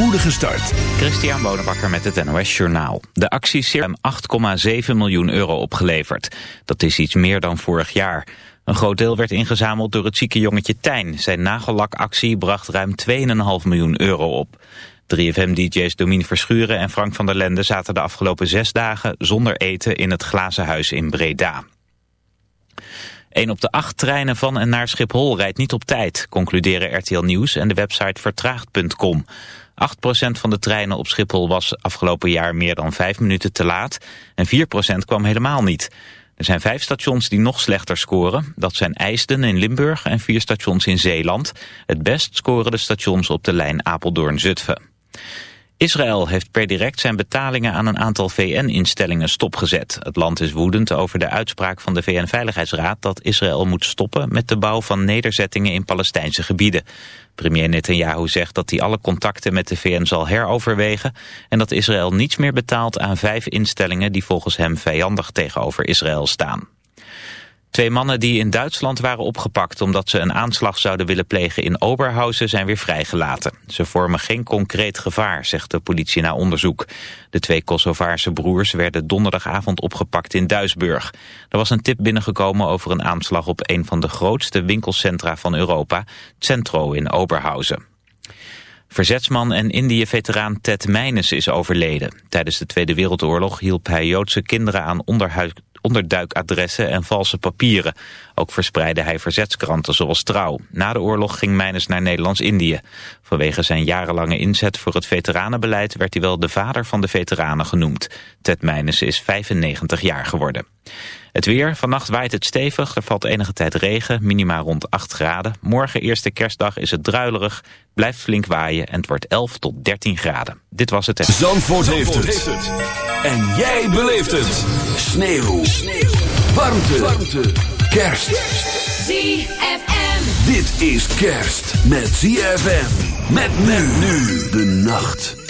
spoedige start. Christian Bonenbakker met het NOS Journaal. De actie Serum 8,7 miljoen euro opgeleverd. Dat is iets meer dan vorig jaar. Een groot deel werd ingezameld door het zieke jongetje Tijn. Zijn nagellakactie bracht ruim 2,5 miljoen euro op. 3FM-dj's Domien Verschuren en Frank van der Lende zaten de afgelopen zes dagen zonder eten in het Glazen Huis in Breda. Een op de acht treinen van en naar Schiphol rijdt niet op tijd, concluderen RTL Nieuws en de website vertraagd.com. 8% van de treinen op Schiphol was afgelopen jaar meer dan 5 minuten te laat en 4% kwam helemaal niet. Er zijn vijf stations die nog slechter scoren. Dat zijn IJsden in Limburg en vier stations in Zeeland. Het best scoren de stations op de lijn Apeldoorn-Zutphen. Israël heeft per direct zijn betalingen aan een aantal VN-instellingen stopgezet. Het land is woedend over de uitspraak van de VN-veiligheidsraad dat Israël moet stoppen met de bouw van nederzettingen in Palestijnse gebieden. Premier Netanyahu zegt dat hij alle contacten met de VN zal heroverwegen en dat Israël niets meer betaalt aan vijf instellingen die volgens hem vijandig tegenover Israël staan. Twee mannen die in Duitsland waren opgepakt omdat ze een aanslag zouden willen plegen in Oberhausen zijn weer vrijgelaten. Ze vormen geen concreet gevaar, zegt de politie na onderzoek. De twee Kosovaarse broers werden donderdagavond opgepakt in Duisburg. Er was een tip binnengekomen over een aanslag op een van de grootste winkelcentra van Europa, Centro in Oberhausen. Verzetsman en Indië-veteraan Ted Meines is overleden. Tijdens de Tweede Wereldoorlog hielp hij Joodse kinderen aan onderhuis onderduikadressen en valse papieren. Ook verspreidde hij verzetskranten zoals Trouw. Na de oorlog ging Meines naar Nederlands-Indië. Vanwege zijn jarenlange inzet voor het veteranenbeleid werd hij wel de vader van de veteranen genoemd. Ted Meines is 95 jaar geworden. Het weer, vannacht waait het stevig, er valt enige tijd regen, minima rond 8 graden. Morgen, eerste kerstdag, is het druilerig, blijft flink waaien en het wordt 11 tot 13 graden. Dit was het. Zandvoort, Zandvoort heeft, het. En jij beleeft het. Sneeuw. Sneeuw. Warmte. Warmte. Kerst. ZFM. Dit is kerst met ZFM. Met men nu de nacht.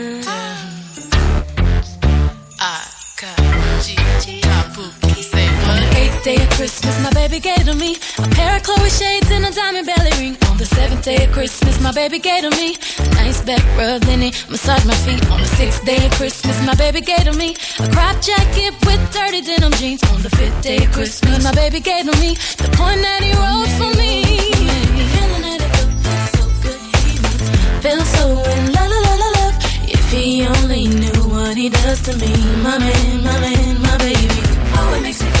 Day of Christmas, my baby gave to me a pair of Chloe shades and a diamond belly ring. On the seventh day of Christmas, my baby gave to me a nice back rub, then he massaged my feet. On the sixth day of Christmas, my baby gave to me a crop jacket with dirty denim jeans. On the fifth day of Christmas, my baby gave to me the point that he wrote for me. It feel so in la la la love. If he only knew what he does to me, my man, my man, my baby. Oh, it makes me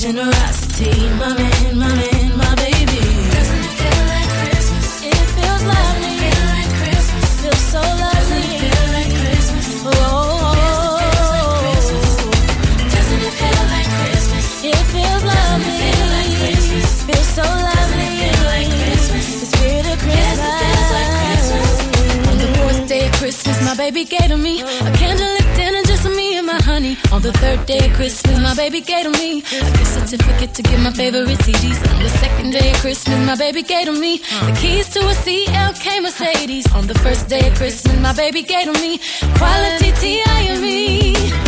generosity, my man, my man, my baby. Doesn't it feel like Christmas? It feels lovely. Feel like Christmas. Feels so lovely. Feel like Christmas. Oh, oh, oh, oh. doesn't it feel like Christmas? It feels lovely. Feel like Christmas. Feels so lovely. Feel like Christmas. The spirit of Christmas. On the fourth day of Christmas, my baby gave to me a for me honey. On the third day of Christmas, my baby gave to me a gift certificate to get my favorite CDs. On the second day of Christmas, my baby gave to me the keys to a CLK Mercedes. On the first day of Christmas, my baby gave to me quality T.I.M.E. Feeling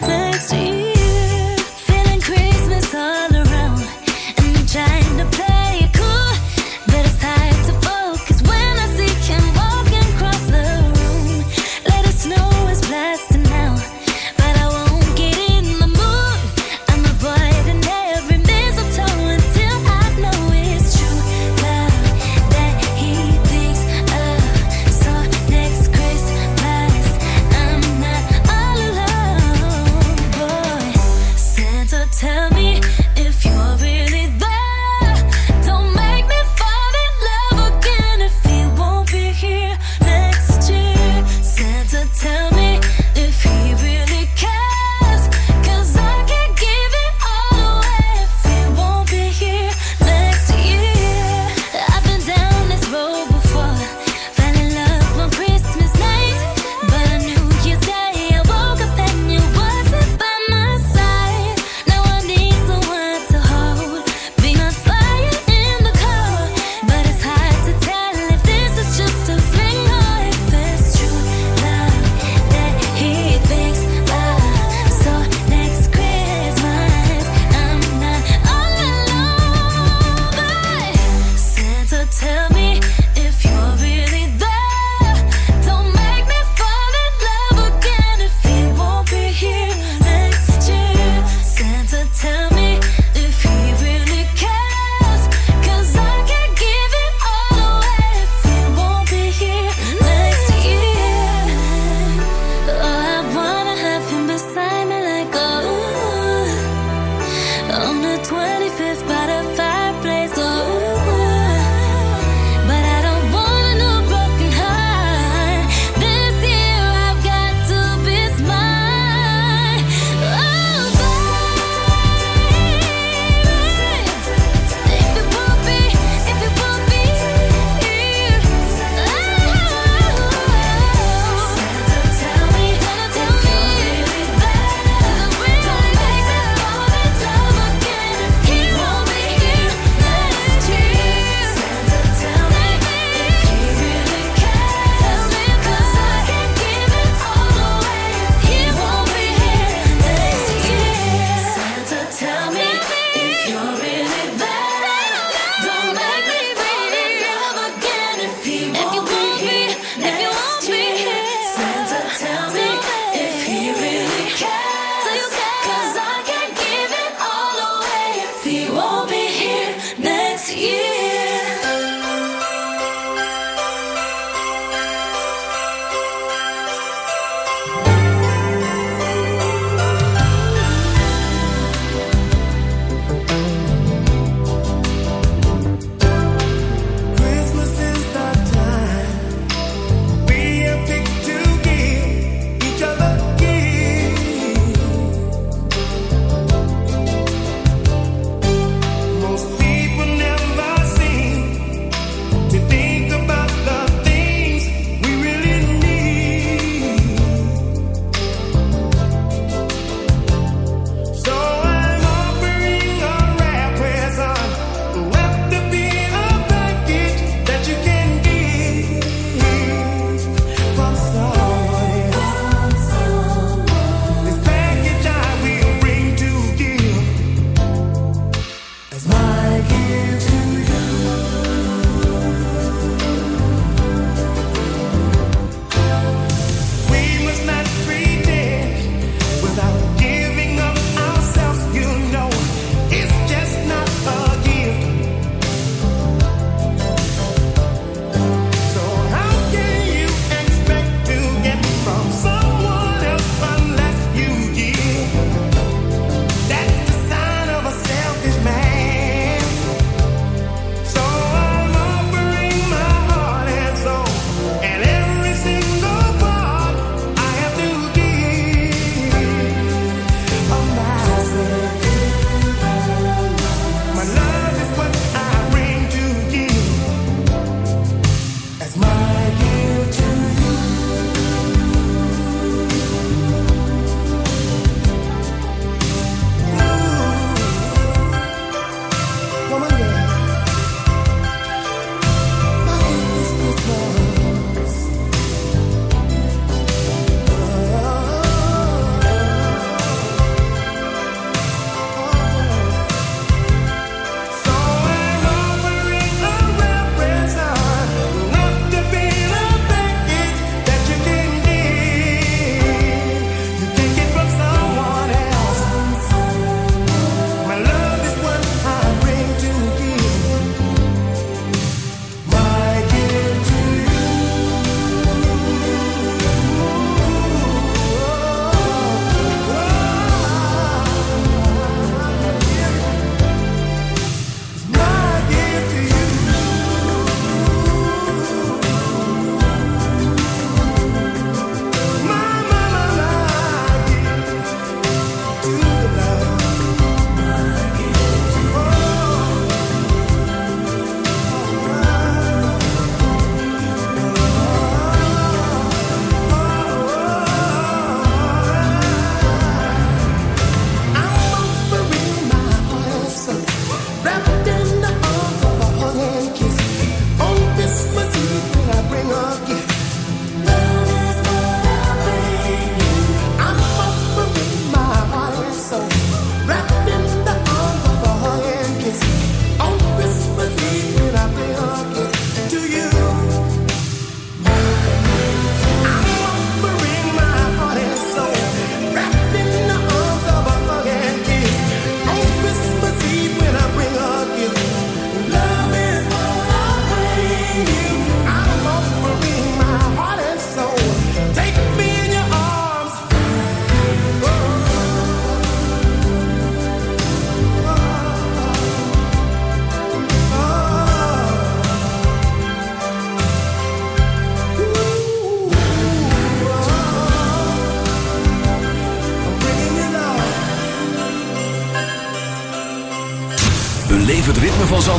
next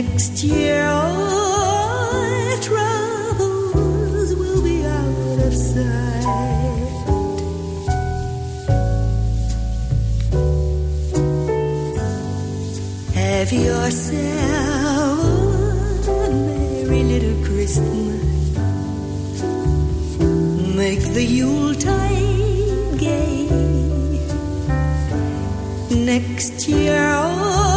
Next year, all troubles will be out of sight. Have yourself a merry little Christmas. Make the Yuletide gay. Next year, all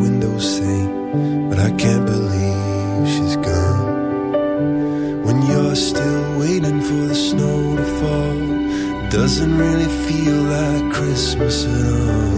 windows say, but I can't believe she's gone. When you're still waiting for the snow to fall, doesn't really feel like Christmas at all.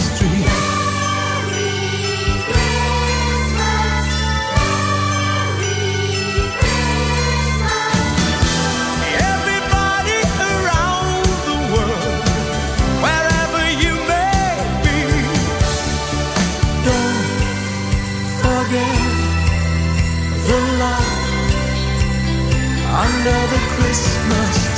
Christmas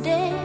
Christmas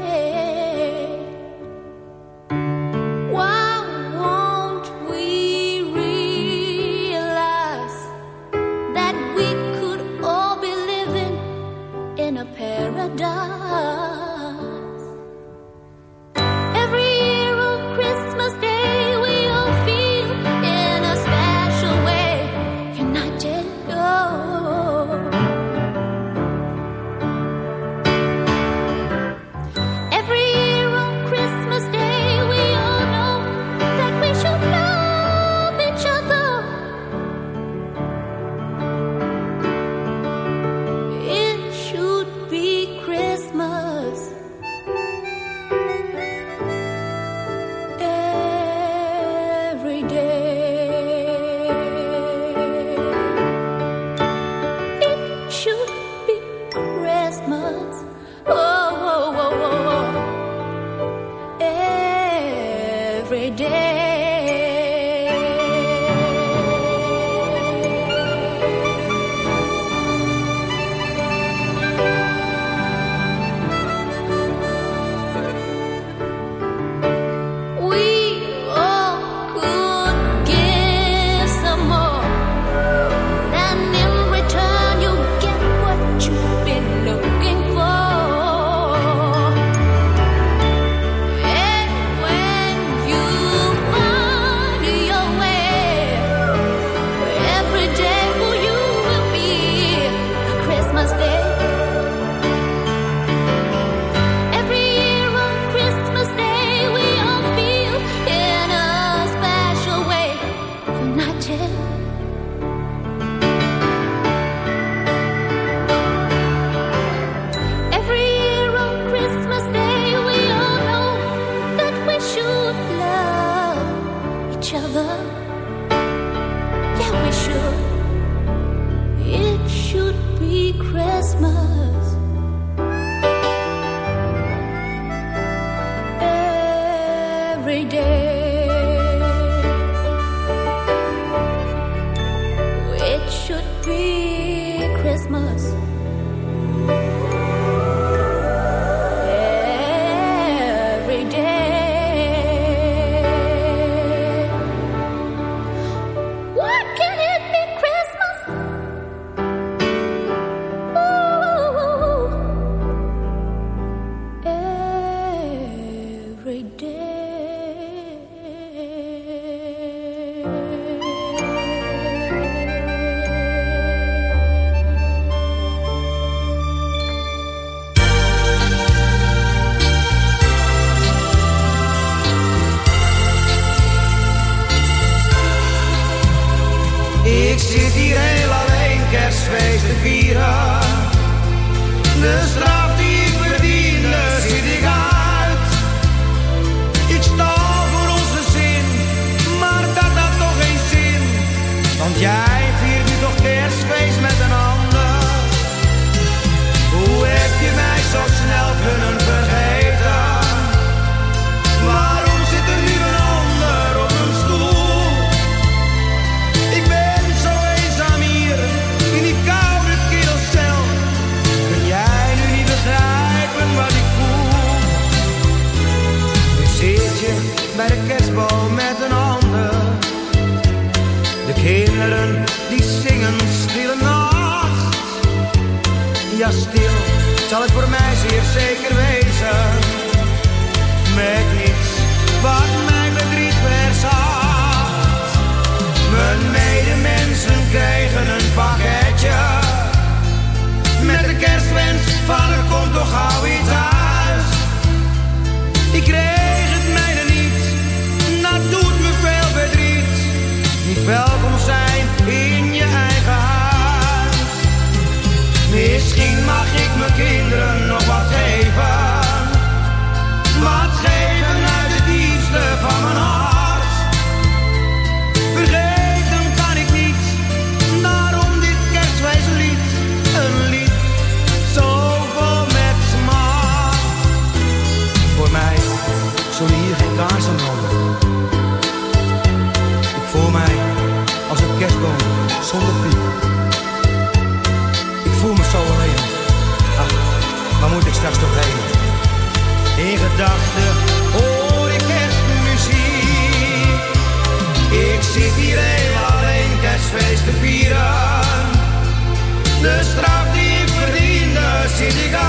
zal voor mij zeer zeker De straf die ik verdiende, zit ik aan.